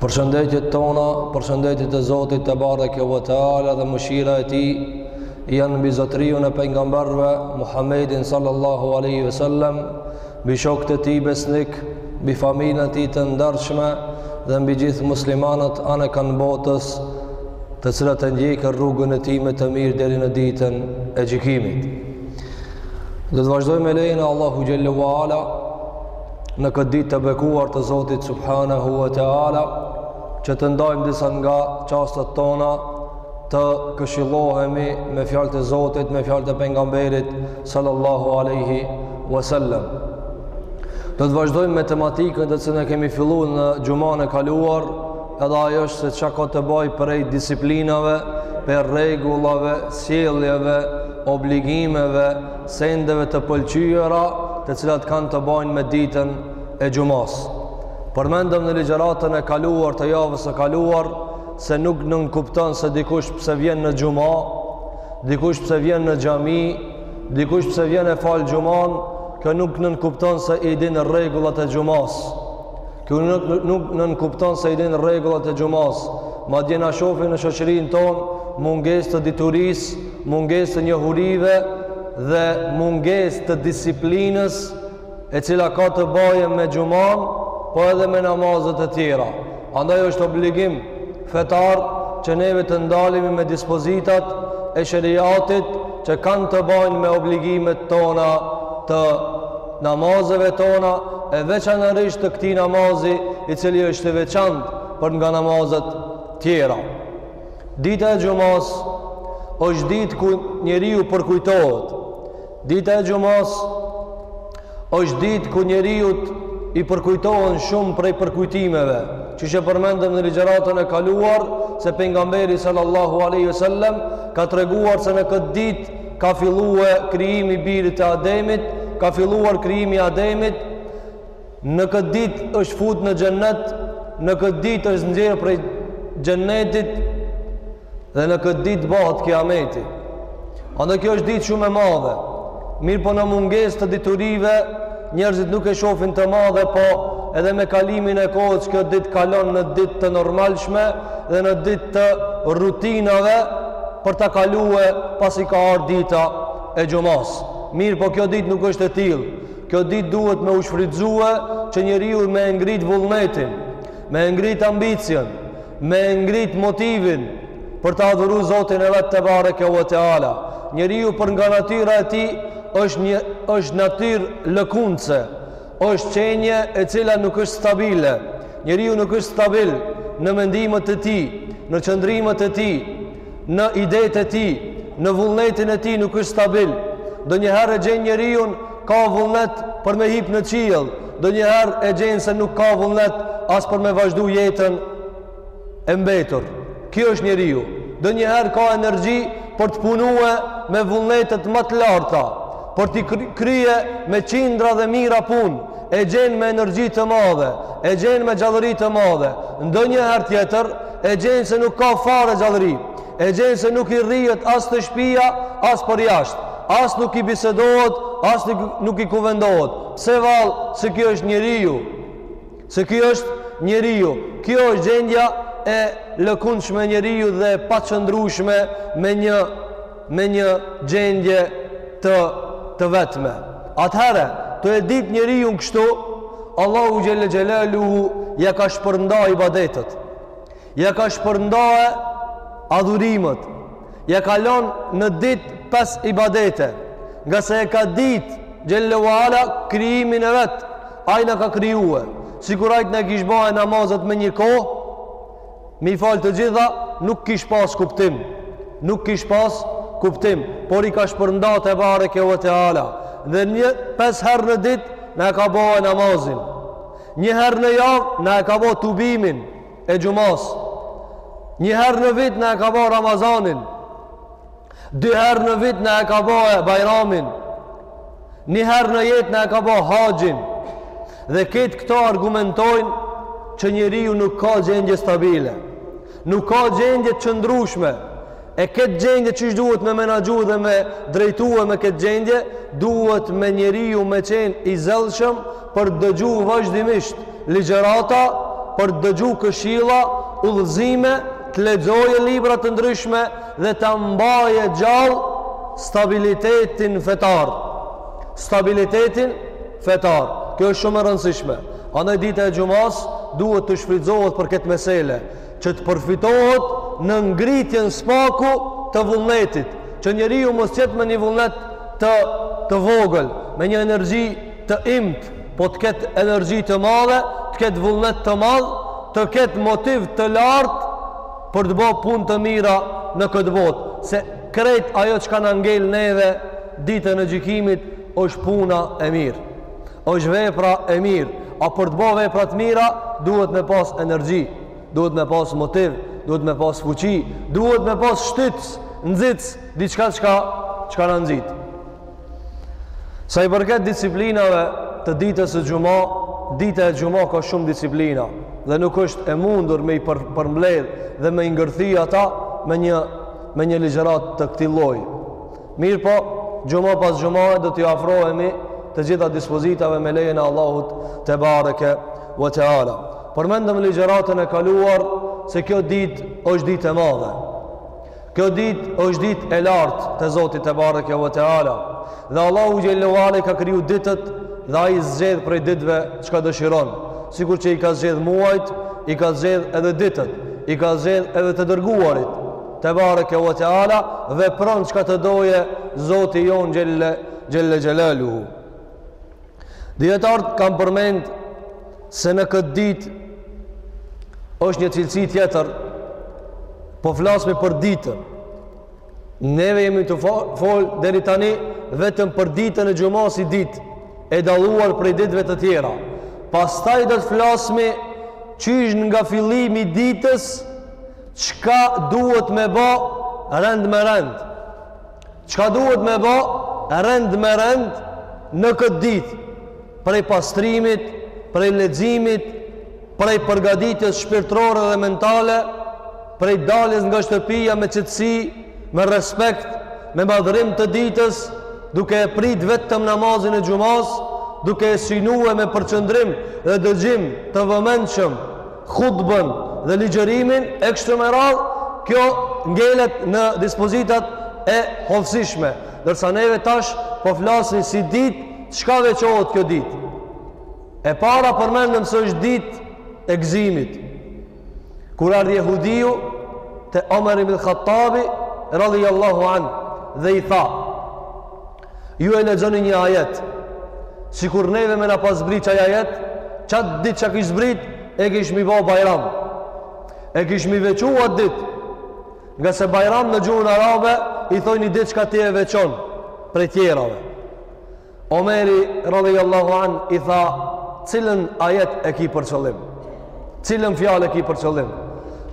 Përshëndetjet tona, përshëndetjet e Zotit tebareke ve teala dhe mëshira e tij, janë mbi zotëriun e pejgamberëve, Muhammedin sallallahu aleyhi ve sellem, mbi shokët e tij besnikë, mbi familjen e tij të ndershme dhe mbi gjithë muslimanët anekënd botës të cilët e ndjekin rrugën e tij me të mirë deri në ditën e gjykimit. Do të vazhdojmë me lejen e Allahut xhel-le ve ala në këtë ditë të bekuar të Zotit Subhanehu ve Teala që të ndajmë disa nga çastet tona të këshillohemi me fjalët e Zotit, me fjalët e pejgamberit sallallahu aleyhi wasallam. Do të vazhdojmë me tematikën të cilën e kemi fillu në xhuman e kaluar edhe ajo është se çka ka të bajë prej disiplinave, prej rregullave, sjelljeve, obligimeve, sendeve të pëlqyera të cilat kanë të bajnë me ditën e xhumas. Përmendëm në ligjëratën e kaluar të javës së kaluar se nuk nënkupton se dikush pse vjen në xhuma, dikush pse vjen në xhami, dikush pse vjen e fal xhuman, kjo nuk nënkupton se i din rregullat e xhumas. Kjo nuk, nuk nënkupton se i din rregullat e xhumas, madje na shofim në shoqërinë tonë mungesë të diturisë, mungesë të njohurive dhe mungesë të disiplinës, e cila ka të bajë me xhuman, po edhe me namazet e tjera. Andaj është obligim fetar që neve të ndalemi me dispozitat e sheriatit që kanë të bajnë me obligimet tona të namazeve tona e veçanërisht të këtij namazi i cili është i veçantë për nga namazet tjera. Dita e xhumas është ditë ku njeriu përkujtohet Dita e xhumas është ditë ku njeriut i përkujtohen shumë prej përkujtimeve, që e përmendëm në ligjëratën e kaluar se pejgamberi sallallahu alaihi wasallam ka treguar se në këtë ditë ka filluar krijimi i birit të Ademit, ka filluar krijimi i Ademit. Në këtë ditë është fut në xhennet, në këtë ditë është nxjerr prej xhennetit Dhe në këtë ditë bëhet kiameti. Andaj kjo është ditë shumë e madhe. Mirëpo në mungesë të diturive, njerëzit nuk e shofin të madhe, po edhe me kalimin e kohës kjo ditë kalon në ditë të normalshme dhe në ditë të rutinave për ta kalue pasi ka ardhë dita e xhumas. Mirëpo kjo ditë nuk është e tillë. Kjo ditë duhet me u shfrytëzue që njeriu me e ngrit vullnetin. Me e ngrit ambicion, me e ngrit motivin për ta adhuru Zotin e vet tebareke ve teala. Njeriu për nga natyra e tij është, një, është natyrë lëkundëse, është qenie e cila nuk është stabile. Njeriu nuk është stabil në mendimet e tij, në qëndrimet e tij, në idetë e tij, në vullnetin e tij nuk është stabil. Ndonjëherë e gjen njeriun ka vullnet për me hip në qiell, ndonjëherë e gjen se nuk ka vullnet as për me vazhdu jetën e mbetur. Kjo është njeriu. Ndonjëherë ka energji për të punue me vullnetet më të larta, për t'i krye me qindra dhe mija punë, e gjen me energji të madhe, e gjen me gjallëri të madhe. Ndonjëherë tjetër, e gjen se nuk ka fare gjallëri, e gjen se nuk i rrihet as te shpia, as përjashtë, as nuk i bisedohet, as nuk i kuvendohet. Se vallë, se kjo është njeriu, se kjo është njeriu, kjo është gjendja e lëkundshme e njeriut dhe e paqëndrushme me një me një gjendje të të vetme. Atëherë, tu e ditë njeriun kështu, Allahu Xhel-le Xhelaluhu ia ka shpërnda ibadetet, ia ka shpërnda adhurimet, ia ka lonë në ditë pesë ibadete, ngase e ka ditë Xhel-le ve Ala krijimin e vet, ai na ka krijue, sikur ai t'na i kish ba namazet me një kohë, Me i falë të gjitha, nuk kish pas kuptim. Nuk kish pas kuptim. Por i ka shpërnda tebareke ve teala. Dhe një pesë herë në ditë, na e ka bo namazin. Një herë në javë, na e ka bo tubimin e xhumasë. Një herë në vit, na e ka bo Ramazanin. Dy herë në vit na e ka bo bajramin Një herë në jetë na e ka bo haxhin Dhe ketë këto argumentojnë Që njeriu nuk ka gjendje stabile Nuk ka gjendje të qëndrushme E ketë gjendje qysh duhet me menaxhu dhe me drejtu e me ketë gjendje Duhet me njeriu me qenë i zellshëm Për dëgju vazhdimisht ligjërata Për dëgju këshilla, udhëzime Të lexojë libra të ndryshme dhe ta mbajë gjallë stabilitetin fetar stabilitetin fetar kjo është shumë e rëndësishme andaj dita e xhumasë duhet të shfrytëzohet për këtë mesele që të përfitohet në ngritjen së paku të vullnetit që njeriu mos të jetë me një vullnet të, të vogël me një energji të imët po të ketë energji të madhe të ketë vullnet të madh të ketë motiv të lartë për të ba punë të mira në këtë botë, se krejt ajo çka na ngel neve ditën e gjykimit është puna e mirë është vepra e mirë a për të ba vepra të mira duhet me pas energji duhet me pas motiv duhet me pas fuqi duhet me pas shtytës nxitës diçka çka çka na nxit Sa i përket disiplinave të ditës së xhuma, dita e xhuma ka shumë disiplina dhe nuk është e mundur me i për, përmbledh dhe me i ngërthi ata me një me një ligjëratë të këtij lloji. Mirëpo, xhuma pas xhumae do t'i afrohemi të gjitha dispozitave me lejen e Allahut tebareke ve teala. Përmendëm në ligjëratën e kaluar se kjo ditë është ditë e madhe. Kjo ditë është ditë e lartë te Zoti tebareke ve teala dhe Allahu xhelle ve ala i ka kriju ditët dhe ai zgjedh prej ditëve çka dëshiron. Sikur që i ka zgjedh muajt, i ka zgjedh edhe ditët, i ka zgjedh edhe të dërguarit. Tebareke ve teala vepron çka të doje Zoti jonë xhelle xhelaluhu. Dijetarët kanë përmend se në këtë ditë është një cilësi tjetër, po flasmi për ditën. Neve jemi tu fol deri tani vetëm për ditën e xhumasë si ditë e dalluar prej ditëve të tjera. Pastaj do të flasmi qysh nga fillimi i ditës, çka duhet me ba rend me rend. Çka duhet me ba rend me rend në këtë ditë, prej pastrimit, prej leximit, prej përgatitjes shpirtërore dhe mentale, prej daljes nga shtëpia me qetësi, me respekt, me madhërim të ditës, duke e prit vetëm namazin e xhumasë, duke e synue me përqendrim dhe dëgjim të vëmendshëm, hutbën dhe ligjërimin e kështu me radhë, kjo ngelet në dispozitat e hollësishme, ndërsa neve tash po flasim si ditë, çka veçohet kjo ditë. E para përmendëm se është ditë e gëzimit. Kur ardhi jehudiu te Omer ibn Khattabi radhiyallahu an dhe i tha: Ju e lexoni një ajet, sikur neve me na pas zbrit qaj ajet, qat ditë që kish zbrit, e kishmi ba Bajram. E kishmi veçu at ditë. Ngase Bajram në gjuhën arabe i thojnë ditë çka ti e veçon prej tjerave. Omeri radhiyallahu an i tha, cilën ajet e ki për qëllim? Cilën fjalë e ki për qëllim?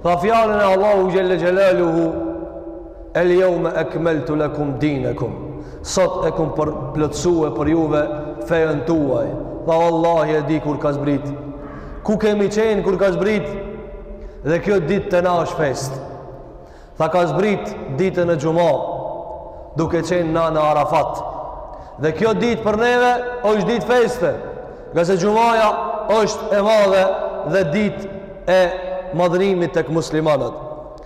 Tha fjalën e Allahut xhelle xhelaluhu El jaume ekmeltu lekum dinekum, sot e kum për plotësue për juve fejen tuaj, tha vallahi e di kur ka zbrit, ku kemi qenë kur ka zbrit, dhe kjo ditë te na është festë. Tha ka zbrit ditën e xhuma, duke qenë na në Arafat. Dhe kjo ditë për neve është ditë feste, ngase xhumaja është e madhe dhe ditë e madhërimit tek muslimanët.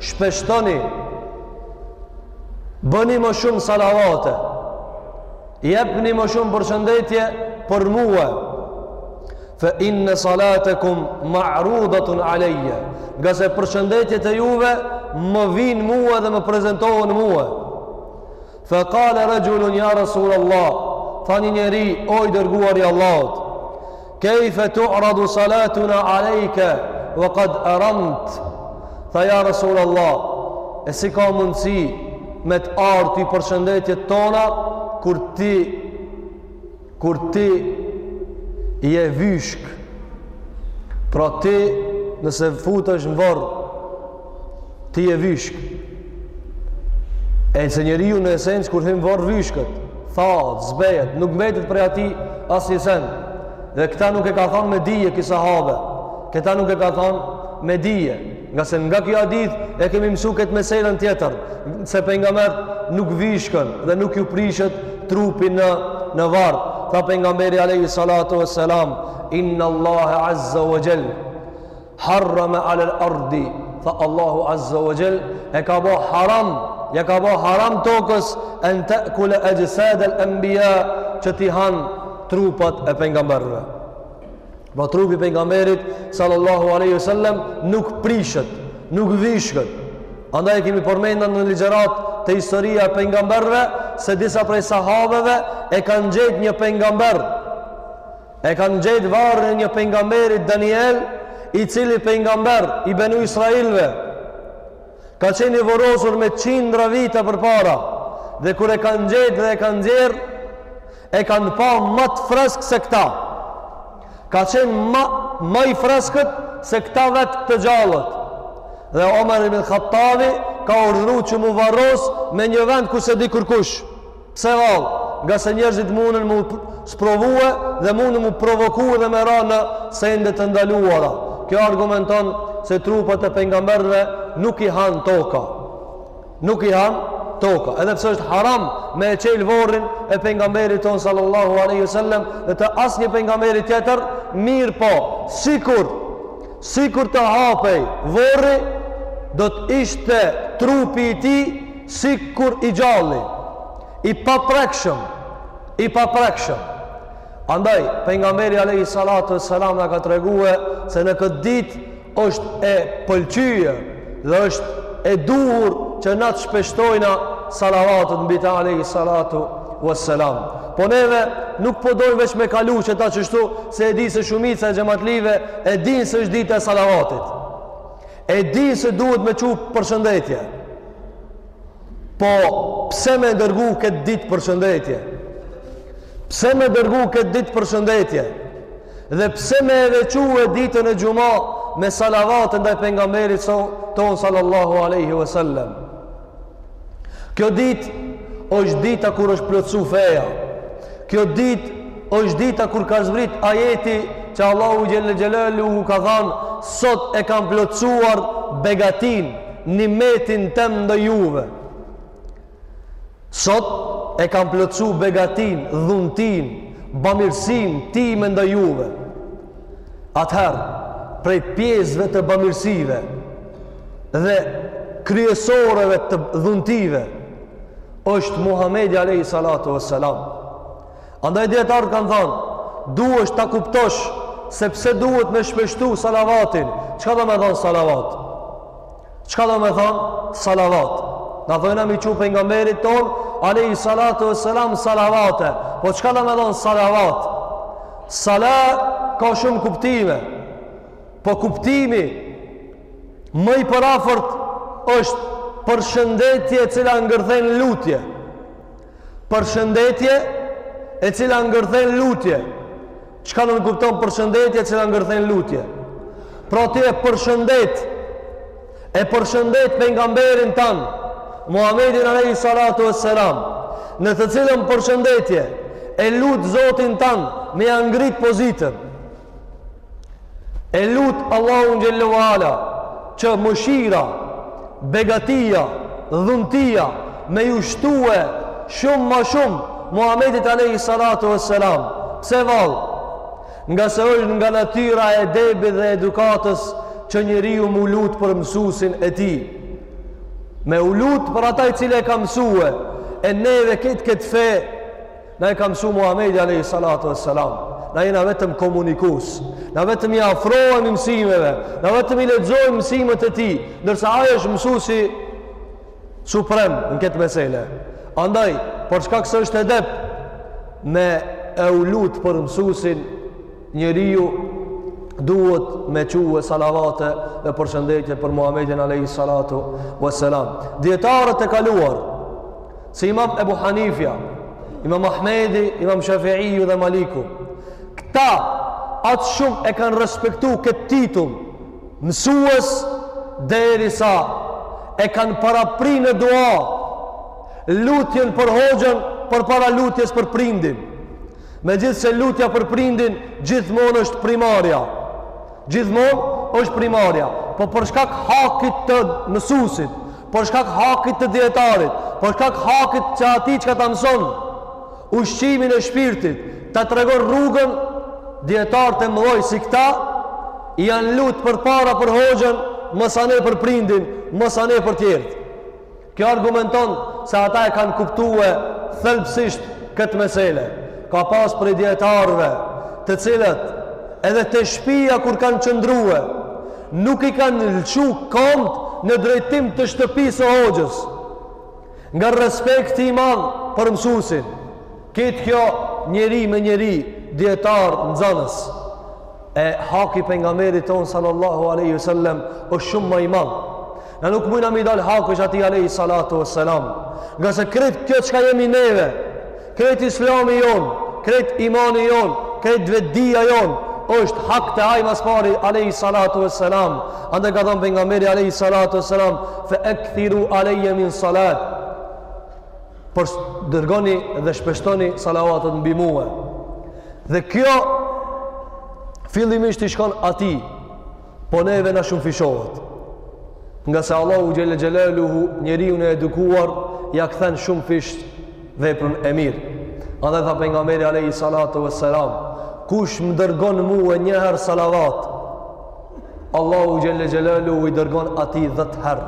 shpeshtoni bëni më shumë salavate jepni më shumë përshëndetje për mua fa in salatukum ma'rudatun alayya ngase përshëndetjet e juve më vijnë mua dhe më prezantohen mua fa qala rajulun ya rasul allah tha një njeri o i dërguari i allahut Kejfe tu'radu salatuna alejke Wa qad aramt Tha ja Rasul Allah E si ka mundësi Me t'ardh ty përshëndetjet tona Kur ti Kur ti Je vyshk Pra ti Nëse futesh në vorr ti je vyshk. E di se njeriu në esencë kur hyn n'vorr vyshket, thahet, zbehet, nuk mbetet prej atij asnjë send. Dhe këta nuk e ka thënë me dije ky sahabe. Këta nuk e ka thënë me dije, ngase nga ky hadith e kemi mësuar këtë meselën tjetër, se pejgamberët nuk vyshken dhe nuk ju prishet trupi në në varr. Tha pejgamberi alayhi salatu wassalam, "Inna Allaha azza wa jall" Harrama ala al ardi tha Allahu azza wa jall e ka bo haram ja ka bo haram tokës an ta'kula ajsad al anbiya që t'i hanë trupat e pejgamberëve. Pra trupi i pejgamberit sallallahu alaihi wasallam nuk prishet, nuk vyshket. Andaj e kemi përmendur në ligjëratë te historia e pejgamberëve se disa prej sahabeve e kanë gjetë një pejgamber E kanë gjetë varrin e një pejgamberi Daniel, i cili pejgamber i Benu Israilëve ka qenë i vorosur me qindra vite përpara dhe kur e kanë gjetë dhe e kanë nxjerrë e kanë pa ma të freskët se këta. Ka qenë ma ma i freskët se këta vetë të gjallët. Dhe Omer ibn Khattabi ka urdhëru që m'u varros me një vend ku s'e di kërkush. Pse vallë? Ngase njerëzit munden m'u sprovue dhe munden m'u provokue dhe me ra në sende të ndaluara. Kjo argumenton se trupat e pejgamberëve nuk i han toka. Nuk i han toka. Edhe pse është haram me e çelë vorrin e pejgamberit tonë sallallahu aleyhi sallem dhe të asnjë pejgamberi tjetër, mirëpo, sikur, sikur të hapej vorri, do të ishte trupi i tij Sikur i gjalli, i paprekshëm, i paprekshëm. Andaj, pejgamberi alayhi salatu wassalam na ka tregue se në këtë ditë është e pëlqye dhe është e duhur që na të shpeshtojna salavatet mbi ta alayhi salatu wassalam. Po neve nuk po dojmë veç me kalu që ta qështu se e di se shumica e xhematlive e dinë se është dita e salavatit. E dinë se duhet me çu përshëndetje. Po pse me dërgu këtë ditë përshëndetje? Pse me dërgu këtë ditë përshëndetje? Dhe pse me e veçu ditën e xhuma me salavat ndaj pejgamberit so, tonë sallallahu alaihi wasallam? Kjo ditë është dita kur është plotësu feja. Kjo ditë është dita kur ka zbrit ajeti që Allahu xhel-le xhelaluhu ka thanë sot e kam plotësuar begatinë, nimetin tem ndaj juve. Sot e kam plotësu begatinë, dhuntinë, bamirësinë time ndaj juve. atëherë prej pjesëve të bamirësive dhe kryesoreve të dhuntive është Muhamedi alayhi salatu vesselam. Andaj dijetarët kanë thanë, duhesh ta kuptosh se pse duhet me shpeshtu salavatin. Çka do me thonë salavat? Çka do me thonë salavat? Na thojna me i çu pejgamberit tonë, alayhi salatu wassalam, salavate. Po çka do me thonë salavat? Sala ka shumë kuptime. Po kuptimi më i përafërt është përshëndetje e cila ngërthen lutje. Përshëndetje e cila ngërthen lutje. Çka nënkupton përshëndetje e cila ngërthen lutje? Pra ti e përshëndet e përshëndet pejgamberin tanë Muhammedin alayhi salatu wassalam në të cilën përshëndetje e lut Zotin tanë me ja ngrit pozitën. E lut Allahun xhelle we ala që mëshira, begatia, dhuntia me ju shtue shumë ma shumë Muhamedit alayhi salatu wassalam. Pse vallë? Ngase është nga natyra e edebit dhe edukatës që njeriu mu lut për mësuesin e tij. Me u lut për ata i cili e ka mësue, e neve këtë këtë fe Na i ka mësu Muhamedi alayhi salatu wassalam. Na jena vetëm komunikus. Na vetëm i afrohemi mësimeve, na vetëm i lexojmë mësimet e tij, ndërsa ai është mësuesi suprem në këtë meselë. Andaj, përçka këse është edep me u lutë për mësusin njeriu duhet me çue salavate dhe përshëndetje për Muhammedin alayhi salatu wassalam. Dijetarët e kaluar Si imam Ebu Hanifja, imam Ahmedi, imam Shafi'iju dhe Maliku, këta atë shumë e kanë respektu këtë titull, mësues derisa, e kanë parapri në dua, lutjen për hoxhën përpara lutjes për prindin. Megjithëse lutja për prindin, gjithmonë është primarja. Gjithmonë është primarja. Po për shkak hakit të mësusit, për shkak hakit të dijetarit, për shkak hakit të atij çka ta mëson, ushqimin e shpirtit, ta tregon rrugën, dijetarët e mëdhoj si këta, janë lutë përpara për hoxhën, masanej për prindin, masanej për tjertë. Kjo argumenton se ata e kanë kuptue thelbësisht këtë mesele. Ka pas prej dijetarëve të cilët edhe te shpia kur kanë qëndrue, Nuk i kanë lëshu komt në drejtim të shtëpisë së hoxhës. Nga respekti i madh për mësuesin. Ketë kjo njeri me njeri, dietar, nxënës. E haki pejgamberit tonë sallallahu alaihi wasallam është shumë më i madh. Na nuk mujna me i dal hak atij alejhi salatu vesselam. Ngase krejt kjo çka jemi neve, krejt islami jonë, krejt imani jonë, krejt vetëdija jonë, është hak te ai ma s'pari alejhi salatu vesselam. Andaj ka thonë pejgamberi alejhi salatu vesselam, fe ekthiru alejje min salat. Por dërgoni dhe shpeshtoni salavatet mbi mue. Dhe kjo fillimisht i shkon atij, Po neve na shumëfishohet. Ngase Allahu xhelle xhelaluhu njeriun e edukuar ia kthen shumëfish veprën e mirë. Andaj tha pejgamberi alayhi salatu vesselam, kush më dërgon mua një herë salavat, Allahu xhelle xhelaluhu i dërgon atij 10 herë.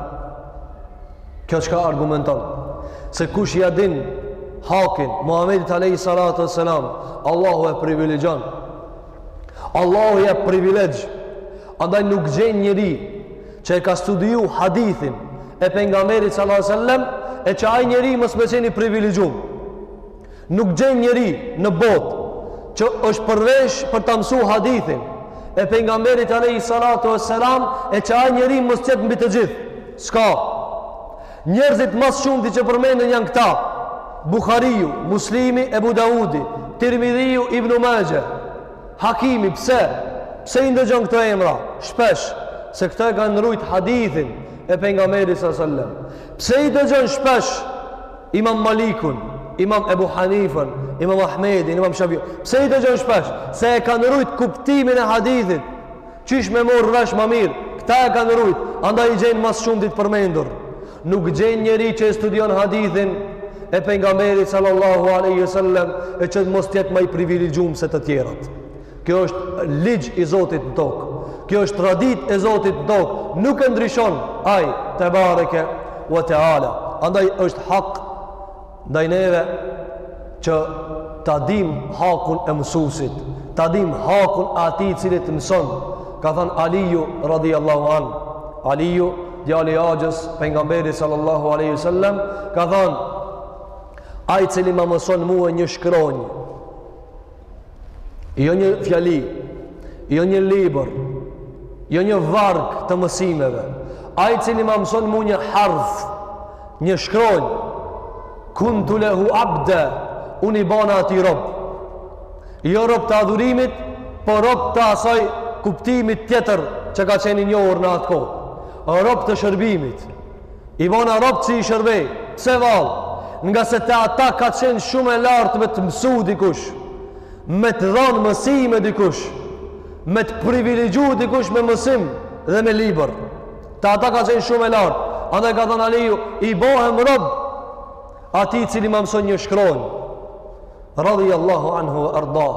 Kjo çka argumenton se kush ia din hakin Muhamedit alayhi salatu vesselam, Allahu e privilegjon Allahu ja privilegj andaj nuk gjen njeri që e ka studiu hadithin e pejgamberit sallallahu alaihi wasallam e që ai njeri mos me qenë i privilegjum nuk gjen njeri në botë që është përvesh për ta mësu hadithin e pejgamberit alaihi salatu wasallam e që ai njeri mos jetë mbi të gjithë s'ka Njerëzit mas shumti që përmenden janë këta, Buhariu, Muslimi, Ebu Daudi, Tirmidhiu, Ibnu Maxhe, Hakimi, pse? Pse i ndëgjon këto emra shpesh? Se këta e kanë rujt hadithin e pejgamberit s.a. sellem. Pse i ndëgjon shpesh imam Malikun, imam Ebu Hanifën, imam Ahmedin, imam Shafiun? Pse i ndëgjon shpesh? Se e kanë rujt kuptimin e hadithit, Qysh me marr vesh ma mirë këta e kanë rujt andaj i gjen mas shumti të përmendur nuk gjen njeri që e studion hadithin e pejgamberit sallallahu alaihi wasallam e që mos të jetë ma i privilegjum se të tjerët kjo është ligj i Zotit në tokë kjo është traditë e Zotit në tokë nuk e ndryshon ai tebareke wa teala andaj është hak Ndaj neve që ta dimë hakun e mësusit, ta dimë hakun e atij i cili të mëson, ka thanë Aliu radijallahu anh. Aliu, djali i axhës pejgamberit sallallahu alaihi wasallam, ka thanë ai i cili ma mëson mua një shkronjë, jo një fjali, jo një libër, jo një varg të mësimeve. Ai i cili më mëson mua një harf, një shkronjë, kuntu lehu abden, unë i bona atij rob. Jo rob të adhurimit, po rob të asaj kuptimit tjetër që ka qenë i njohur në atë kohë. Rob të shërbimit. I bana rob qi i shërbej pse vallë ngase te ata ka qenë shumë e lartë me të mësu dikush me të dhanë mësime dikush me të privilegju dikush me mësim dhe me libër te ata ka qenë shumë e lartë andaj ka thanë Aliju i bohem rob atij cili ma mëson një shkron Radijallahu anhu we ardah,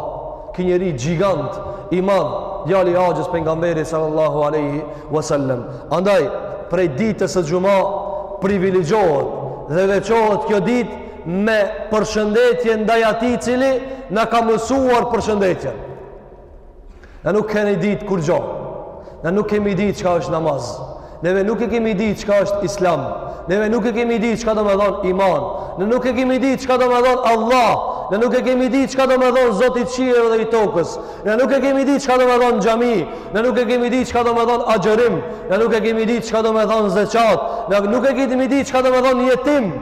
ky njeri gjigant, i madh, djali axhës pejgamberit sallallahu aleyhi wasallam. Andaj, prej ditës së xhuma, privilegjohet dhe veçohet kjo ditë me përshëndetje ndaj atij cili na ka mësuar përshëndetjen. Na nuk kemi ditë kurgjo. Na nuk kemi ditë çka është namaz. Neve nuk e kemi ditë çka është islam. Neve nuk e kemi ditë çka do me dhonë iman. Na nuk e kemi ditë çka do me dhonë Allah. Na nuk e kemi ditë çka do me dhonë Zot i qiejve dhe i tokës. Na nuk e kemi ditë çka do me dhonë xhami. Na nuk e kemi ditë çka do me dhonë agjërim. Na nuk e kemi ditë çka do me dhonë zeqat. Na nuk e kemi ditë çka do me dhonë jetim.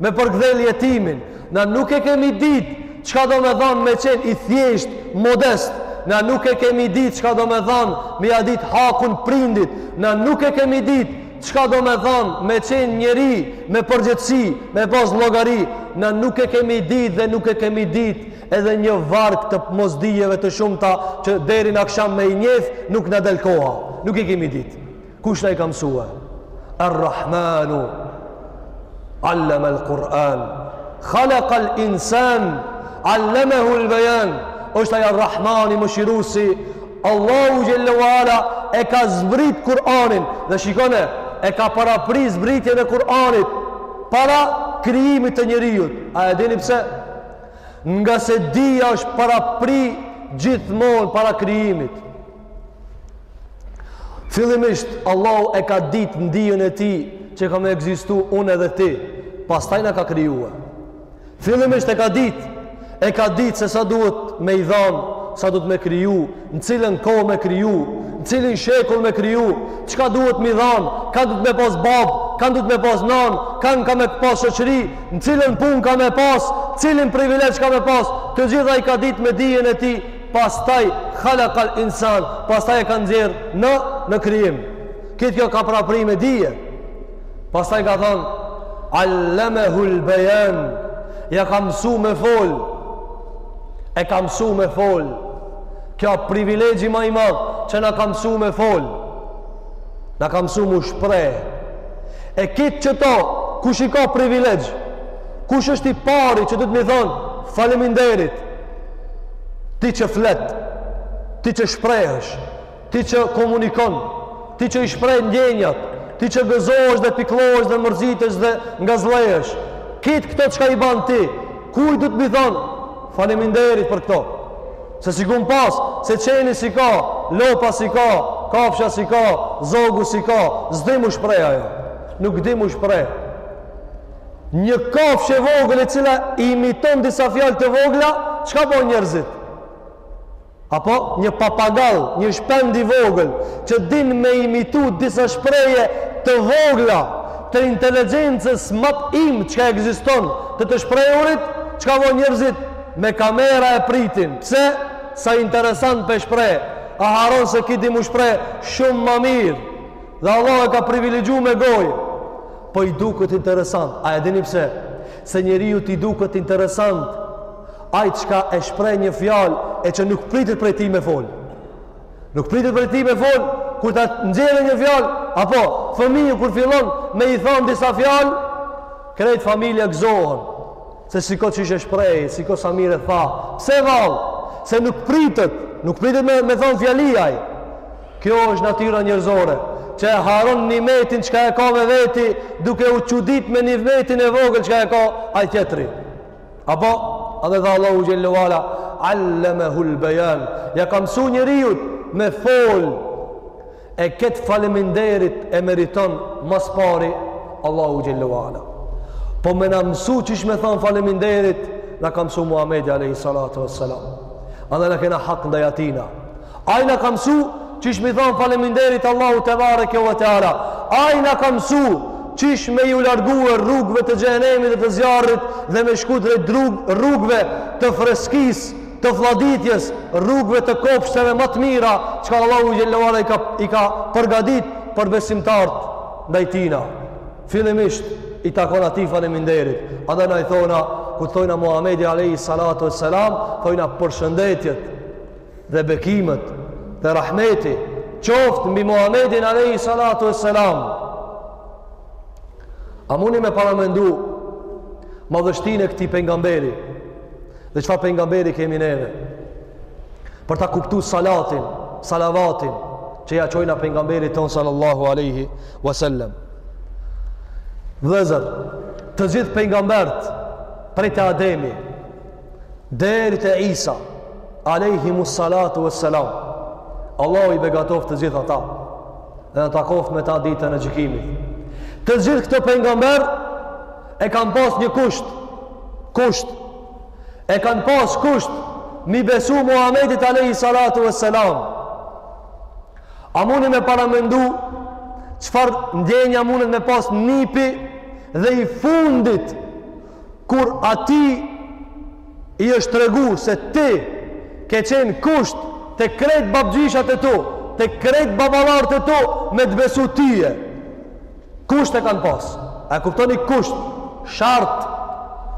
me përkdhel jetimin. Na nuk e kemi ditë çka do me dhanë me qenë i thjeshtë, modest. Na nuk e kemi ditë çka do me dhanë me ia ditë hakun prindit. Na nuk e kemi ditë çka do me dhanë me qenë njeri, me përgjegjësi, me pas llogari. Na nuk e kemi ditë dhe nuk e kemi ditë edhe një varg të mosdijeve të shumta që deri në aksham me i njeh nuk na del koha. Nuk e kemi ditë. Kush na i ka msue? Ar-Rahmanu Allem el Kur'an Khalak al Insan Allemehu el Bejan është ai Ar-Rahmani mëshiruesi Allahu Xhelle ue Ala e ka zbrit Kur'anin dhe shikone e ka parapri zbritjen e Kur'anit para krijimit të njeriut a e dini pse? ngase dija është parapri gjithmonë para krijimit Fillimisht, Allahu e ka ditë n'dijen e tij që ka me ekzistu unë edhe ti, pastaj na ka krijue. Fillimisht e ka ditë, e ka ditë se sa duhet me i dhanë, sa duhet me kriju, në cilën kohë me kriju, në cilin shekull me kriju, çka duhet me i dhanë, kan duhet me pas babë, kan duhet me pas nanë, kan ka me pas shoqëri, në cilën punë ka me pas, cilin privilegj ka me pas, të gjitha i ka ditë me dijen e tij, pastaj khalaqa al insan pastaj e ka nxjerr në në krijim kit kjo ka parapri me dije pastaj ka thon allamahu al bayan ja ka mësu me fol e ka mësu me fol kjo privilegji ma i madh që na ka mësu me fol na ka mësu m'u shpreh e krejt qëto kush i ka privilegj kush është i pari që duhet me i thonë faleminderit ti që flet, ti që shprehesh, ti që komunikon, ti që i shpreh ndjenjat, ti që gëzohesh dhe pikëllohesh dhe mërzitesh dhe ngazllehesh. Krejt këto çka i ban ti, kujt duhet me i thon? Faleminderit për këto. Se s'i ka me pas, se qeni s'i ka, lopa s'i ka, kafsha s'i ka, zogu s'i ka, s'di m'u shpreh ajo. Nuk di m'u shpreh. Një kafshë e vogël e cila i imiton disa fjalë të vogla, çka bojn njerëzit? Apo një papagall, një shpend i vogël që din me imitu disa shprehje të vogla të inteligjencës ma t'imët çka ekziston të të shprehurit, çka bojn njerëzit? Me kamera e pritin. Pse? Sa interesant p'e shpreh. A harron se ki di m'u shpreh shumë ma mirë. Dhe Allahu e ka privilegju me gojë. Po i duket interesant. A e dini pse? Se njeriut i duket interesant. Ai çka e shpreh një fjalë e që nuk pritet prej tij me fol. Nuk pritet prej tij me fol kur ta nxjerrë një fjalë apo fëmiu kur fillon me i thon disa fjalë, krejt familja gëzohen. Se shiko qysh e shpreh, shiko sa mirë e tha. Pse vallë? Se nuk pritet, nuk pritet me me thon fjali ai. Kjo është natyra njerëzore, që e harron nimetin çka e ka me veti, duke u çudit me nimetin e vogël çka e ka ai tjetri. Apo, edhe tha Allahu xhelle ue ala, allemehul bejan, ia ka mësu njeriut me fol, e ketë faleminderit e meriton ma s'pari Allahu xhelle ue ala. Po me na mësu qysh me thanë faleminderit, na ka mësu Muhammedi a.s. Edhe na kena hak ndaj tina. Ai na ka mësu qysh me i thanë faleminderit Allahut tebareke ve teala. Ai na ka mësu qysh me ju largue rrugëve të xhehenemit dhe të zjarrit dhe me shku drejt drug, rrugve të freskisë, të flladitjes, rrugëve të kopshteve ma të mira, çka Allahu xhelle ue ala i ka, i ka përgadit për besimtarët ndaj tina. Fillimisht, i takon atij faleminderit. Edhe na i thona, kur thojna Muhamedi alejhi salatu ve selam, thojna përshëndetjet, dhe bekimet dhe rahmeti qoftë mbi Muhammedin alejhi salatu wassalam a muni me paramendu madhështinë e këtij pejgamberi dhe çfarë pejgamberi kemi neve për ta kuptu salatin salavatin që ia çojna pejgamberit tonë sallallahu alejhi wasallam vëllezër të gjithë pejgambert prej te Ademi Deri te Isa, alejhimus salatu wassalam. Allahu i begatoft të gjithë ata dhe na takoft me ta ditën e gjykimit. Të gjithë këto pejgamber e kanë pas një kusht. Kusht. E kanë pas kusht mi besu Muhamedit alejhi salatu wassalam. A muni me paramendu çfarë ndjenja mundet me pas nipi dhe i fundit kur atij i është tregu se ti ke qenë kusht te krejt babgjyshat e tu, te krejt baballart e tu me të besu tyje. Kusht e kanë pas. A e kuptoni kusht? Shart.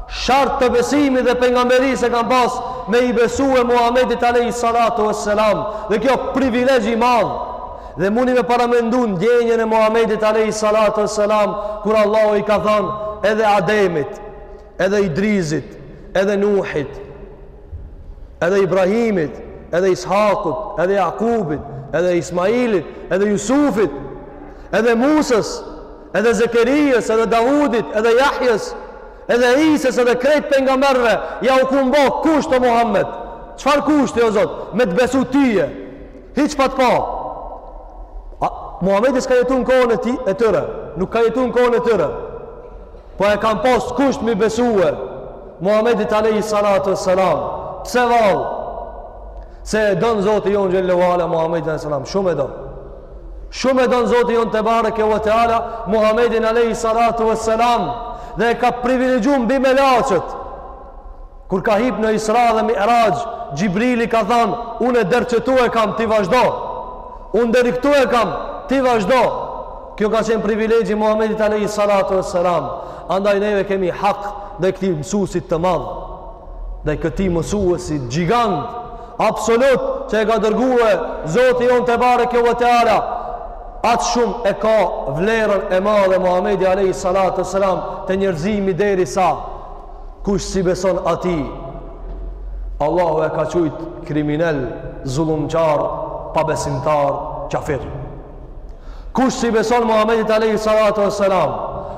Shart të besimit dhe pejgamberisë e kanë pas me i besue Muhammedit alejhi salatu ve selam. Dhe kjo privilegj i madh. Dhe muni me paramendu ndjenjën e Muhamedit alejhi salatu vesselam kur Allahu i ka thanë edhe Ademit, edhe Idrizit, edhe Nuhit, edhe Ibrahimit, edhe Ishakut, edhe Jakubit, edhe Ismailit, edhe Jusufit, edhe Musës, edhe Zekerijës, edhe Davudit, edhe Jahjes, edhe Isës, edhe krejt pejgamberve, jau kum bo kusht, o Muhammed, çfarë kushti, o Zot, me të besu tyje, Hiç pa të pa, A, Muhamedi s'ka jetu në kohën e, ti, e tyre. Nuk ka jetu në kohën e tyre. Po e kanë pas kusht mi besue Muhamedit alejhi salatu ves selam. Pse vallë? Se e don Zoti jonë xhel-le ve ala Muhamedin alejhi selam. Shumë e don. Shumë e don Zoti jonë tebareke ve teala Muhamedin alejhi salatu ves selam. Dhe e ka privilegju mbi melaqet. Kur ka hip në Isra dhe Mi'raxh, Xhibrili ka thanë, unë deri këtu e kam, ti vazhdo. Unë deri këtu e kam, ti vazhdo. Kjo ka qenë privilegji i Muhamedit alayhi salatu wassalam. Andaj neve kemi hak ndaj këtij mësuesit të madh, ndaj këtij mësuesi gjigant absolut që e ka dërgue Zoti jonë Tebareke ve Teala. Aq shumë e ka vlerën e madhe Muhamedi alayhi salatu wassalam te njerëzimi derisa Kush s'i beson atij, Allahu e ka qujt kriminel, zullumqar, pabesimtar, qafir. Kush s'i beson Muhammedit alejhi salatu ves selam,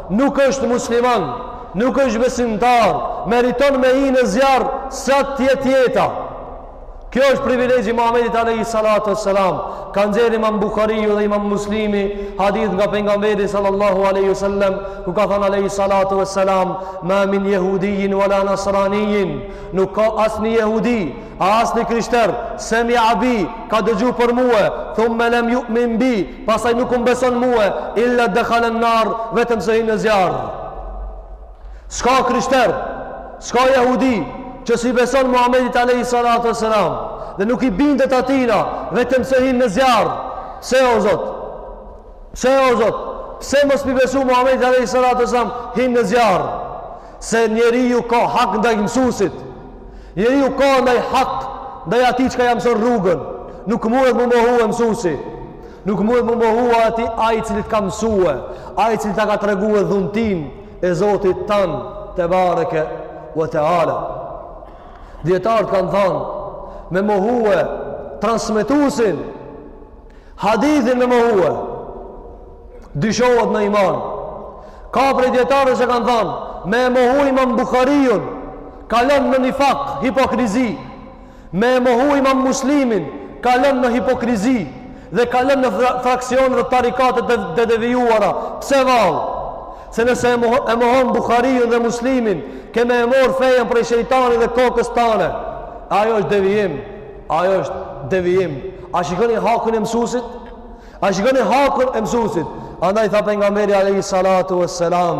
nuk është musliman, nuk është besimtar, meriton me hi në zjarr sa t'jetë jeta. Kjo është privilegji i Muhamedit alejhi salatu ves selam. Ka nxjerrë Imam Buhariu dhe Imam Muslimi hadith nga pejgamberi sallallahu alejhi ve sellem, ku ka thanë alejhi salatu ves selam, "Ma min yehudijin wala nasranijin." Nuk ka asnjë jehudi, a asnjë krishter, semia bi, ka dëgju për mua, thumma lam yu'min bi, pastaj nuk më beson mua, illa dakhala an-nar, vetëm se hyn në zjarr. S'ka krishter, s'ka jehudi, që s'i beson Muhammedit alejhi salatu ves selam, dhe nuk i bindet atina, vetëm se hin në zjarr, se s'osht, se s'osht, se mos me i besu Muhammedit alejhi salatu ves selam, hin në zjarr, se njeriu ka hak ndaj mësusit, njeriu ka ndaj hak, ndaj atij çka ja mson rrugën, nuk mundet m'u mohue mësusi, nuk mundet m'u mohue atij, ai i cili t'ka mësue, ai i cili ta ka tregue dhuntinë, e Zotit tanë tebareke ve teala. Dijetarët kanë thanë me mohue transmetusin hadithin me mohue dyshohet në iman. Ka prej dijetarëve që kanë thanë me mohue imam Bukhariun kalon në nifak, hipokrizi Me e mohu Imam Muslimin kalon në hipokrizi dhe kalon në fraksione dhe tarikate të, të devijuara. Pse vallë? Se nëse e, moho, e mohon Bukhariun dhe Muslimin, ke me e mor fenë prej shejtanit dhe kokës tande. Ajo është devijim. Ajo është devijim. A shikoni hakun e mësuesit? A shikoni hakun e mësuesit? Andaj tha pejgamberi alayhi salatu wassalam,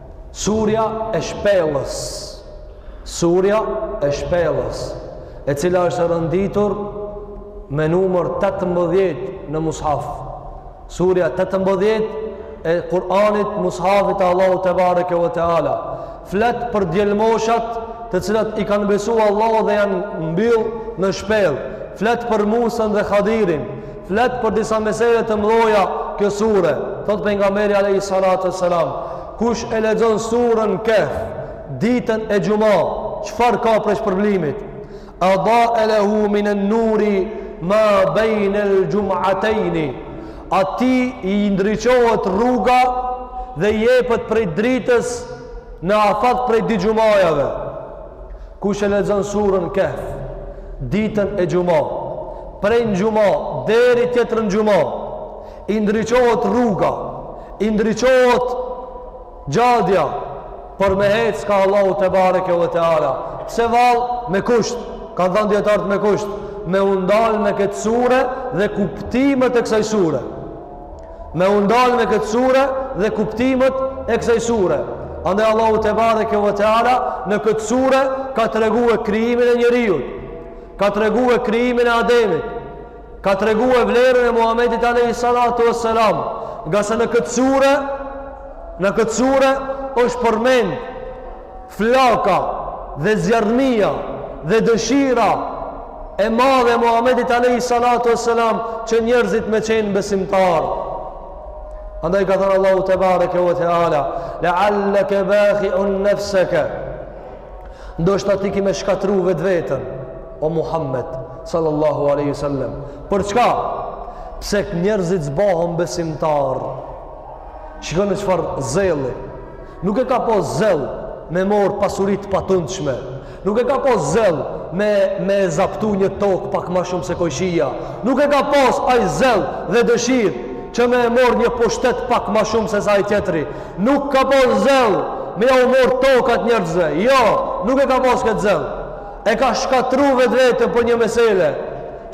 Surja e Shpellës Surja e Shpellës, e cila është rënditur me numër 18 në Mushaf. Surja 18 e Kur'anit Mushafit të Allahu te bareke ve teala flet për djelmoshat të cilat i kanë besuar Allahu dhe janë mbyll në shpellë. Flet për Musën dhe Hadirin, Flet për disa mesele të mëdha kjo sure, thotë pejgamberi alayhi salatu wassalam, kush e lexon surën Kehf ditën e xhuma, çfarë ka prej shpërblimit? Ada lahu min an-nuri ma bayna al-jum'atayn. Atij i ndriçohet rruga dhe i jepet prej dritës në afat prej dy xhumajave. Kush e lexon surën Kehf ditën e xhuma, prej një xhuma deri tjetrën xhuma, i ndriçohet rruga, i ndriçohet xhadja për me hec ka Allahu te bareke ve teala. Pse vallë me kusht, kanë thënë dijetarët me kusht, me u ndal me këtë sure dhe kuptimet e kësaj sure. me u ndal me këtë sure dhe kuptimet e kësaj sure. Andaj Allahu te bareke ve teala në këtë sure ka treguar krijimin e njeriut. Ka treguar krijimin e Ademit. Ka treguar vlerën e Muhamedit alayhi salatu wassalam. Ngase në këtë sure në këtë sure është përmend Flaka dhe zjarrmia dhe dëshira e madhe e Muhamedit alayhi salatu wassalam që njerëzit me qenë besimtarë. Andaj ka thënë Allahu te bareke ve teala, la'allaka bakhi'un nafsaka. ndoshta ti ki me shkatru vetveten o Muhammed sallallahu alaihi wasallam. Për çka? Pse njerëzit s'bahen besimtarë? Shikoni çfarë zelli Nuk e ka pas zell me morr pasuri të patundshme, nuk e ka pas zell me me e zaptu një tokë pak ma shumë se kojshia, nuk e ka pas ai zell dhe dëshirë që me e morr një pushtet pak ma shumë sesa ai tjetri, nuk ka pas zell me jau morr tokat njerëzve, jo, nuk e ka pas këtë zell. E ka shkatru vetveten për një mesele,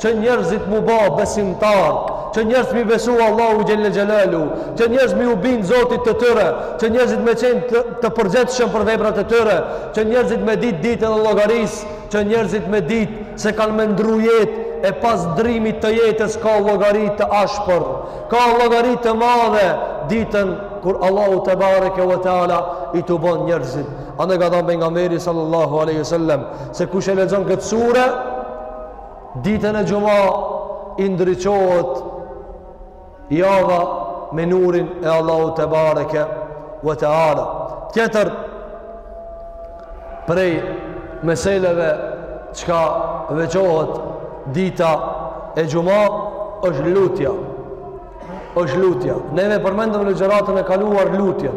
që njerëzit m'u ba besimtar, që njerëzit m'i besu Allahu xhel-le xhelaluhu, që njerëzit m'iu bind Zotit të tyre, që njerëzit me qenë të, të përgjegjshëm për veprat e tyre, që njerëzit me ditë ditën e llogarisë, që njerëzit me ditë se kanë me ndru jetë e pas ndrrimit të jetës ka llogari të ashpër, ka llogari të madhe ditën kur Allahu te bareke ve teala i tubon njerëzit. Andaj ka thënë Pejgamberi sallallahu alaihi wasallam se kush e lexon këtë sure ditën e xhuma i ndriçohet java me nurin e Allahu tebareke ve teala. Tjetër prej meseleve çka veçohet dita e xhuma është lutja. Është lutja. Ne e përmendëm në ligjëratën e kaluar lutjen.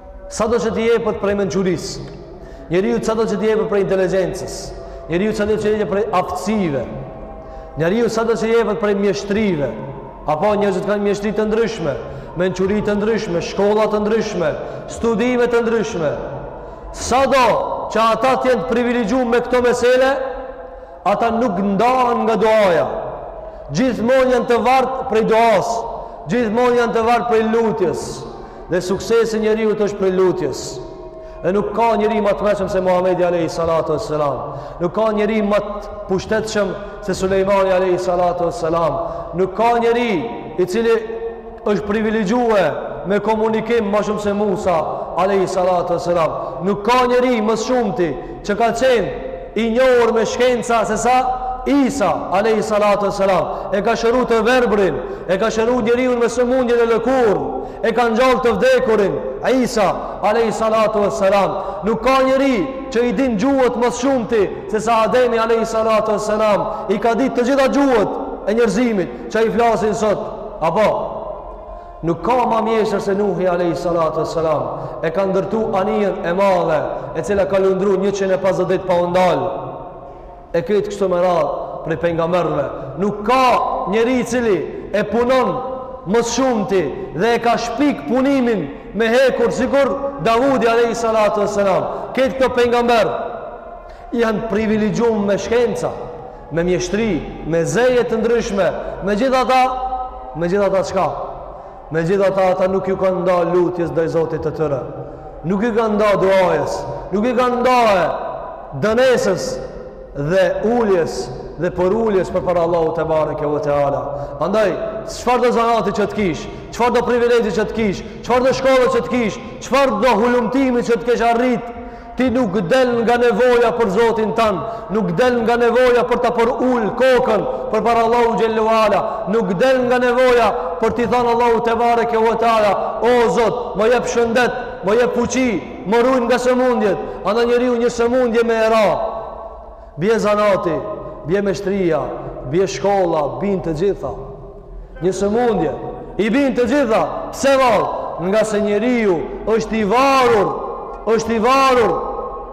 Sado që t'i jepet prej mençurisë njeriut, sado që t'i jepet prej inteligjencës njeriut, sado që t'i jepet prej aftësive njeriut, sado që t'i jepet prej mjeshtrive, apo njerëzit kanë mjeshtri të ndryshme, mençuri të ndryshme, shkolla të ndryshme, studime të ndryshme. Sado që ata të jenë privilegjuar me këto mesele, Ata nuk ndahen nga duaja. Gjithmonë janë të vartë prej duas. Gjithmonë janë të vartë prej lutjes. Dhe suksesi i njeriut është prej lutjes. Dhe nuk ka njeri më të mëshëm se Muhamedi alayhi salatu wassalam. Nuk ka njeri më të pushtetshëm se Sulejmani alayhi salatu wassalam. Nuk ka njeri i cili është privilegjuar me komunikim më shumë se Musa alayhi salatu wassalam. Nuk ka njeri më së shumti që ka qenë i njohur me shkenca sesa Isa alayhi salatu wassalam e ka shëruar të verbërin, e ka shëruar njeriun me sëmundjen e lëkurës, e ka ngjallë të vdekurin, Isa alayhi salatu wassalam. Nuk ka njeri që i din gjuhët më së shumti sesa Ademi alayhi salatu wassalam, i ka ditë të gjitha gjuhët e njerëzimit që i flasin sot. Apo Nuk ka ma mjeshtër se Nuhi a.s. e ka ndërtu anijen e madhe e cila ka lundru 150 dit pa u ndal e krejt kështu me radhë prej pejgamberëve. Nuk ka njeri i cili e punon më së shumti dhe e ka shpik punimin me hekur sikur Davudi a.s. Krejt këta pejgamberë janë privilegjuar me shkenca, me mjeshtri, me zeje të ndryshme, megjithatë, megjithatë çka? Megjithatë ata nuk ju kanë nda lutjes ndaj Zotit të tyre, nuk ju kanë nda duajes, nuk ju kanë nda dënesës dhe uljes dhe përuljes përpara Allahut tebareke ve teala. Andaj, çfarëdo zanati që të kish, çfarëdo privilegji që të kish, çfarëdo shkolle që të kish, çfarëdo hulumtimi që të kesh arrit, Ti nuk del nga nevoja për Zotin tënd, nuk del nga nevoja për ta përul kokën përpara Allahut xhel-le ve ala, nuk del nga nevoja për t'i thanë Allahut tebareke ve teala, o Zot, më jep shëndet, më jep fuqi, më ruj nga sëmundjet, ama njeriu një sëmundje me era. Bie zanati, bie meshtria, bie shkolla, bijnë të gjitha. Një sëmundje, i bijnë të gjitha. Pse vallë? Nga se njeriu është i varur, është i varur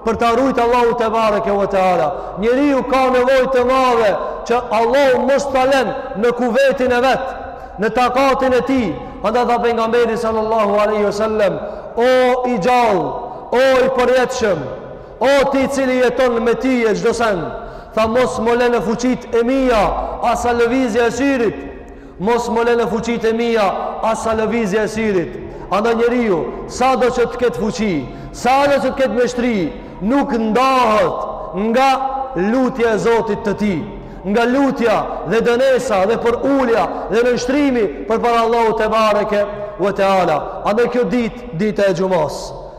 për ta rujt Allahu tebareke ve teala. Njeriu ka nevojë të madhe që Allahu mos ta lën në kuvetin e vet, në takatin e tij. Andaj tha pejgamberi sallallahu alaihi wasallam, o i gjallë, o i përjetshëm, O ti i cili jeton me tyje çdo send, tha mos më le në fuqitë e mia as sa lëvizja e syrit, mos më le në fuqitë e mia as sa lëvizja e syrit. Andaj njeriu, sado që të ketë fuqi, sado që të ketë meshtri, nuk ndahet nga lutja e Zotit të tij, nga lutja dhe dënesa dhe përulja dhe nënshtrimi përpara Allahut tebareke ve teala. Andaj kjo ditë, dita e xhumasë,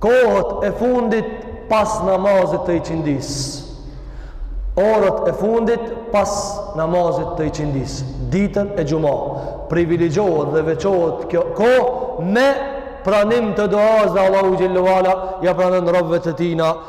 Kohët e fundit pas namazit të iqindisë. Orët e fundit pas namazit të iqindisë. Ditën e xhuma. Privilegjohet dhe veçohet kjo kohë me pranim të duas dhe Allahu Xhelle ue ala ia pranon robëve të tijna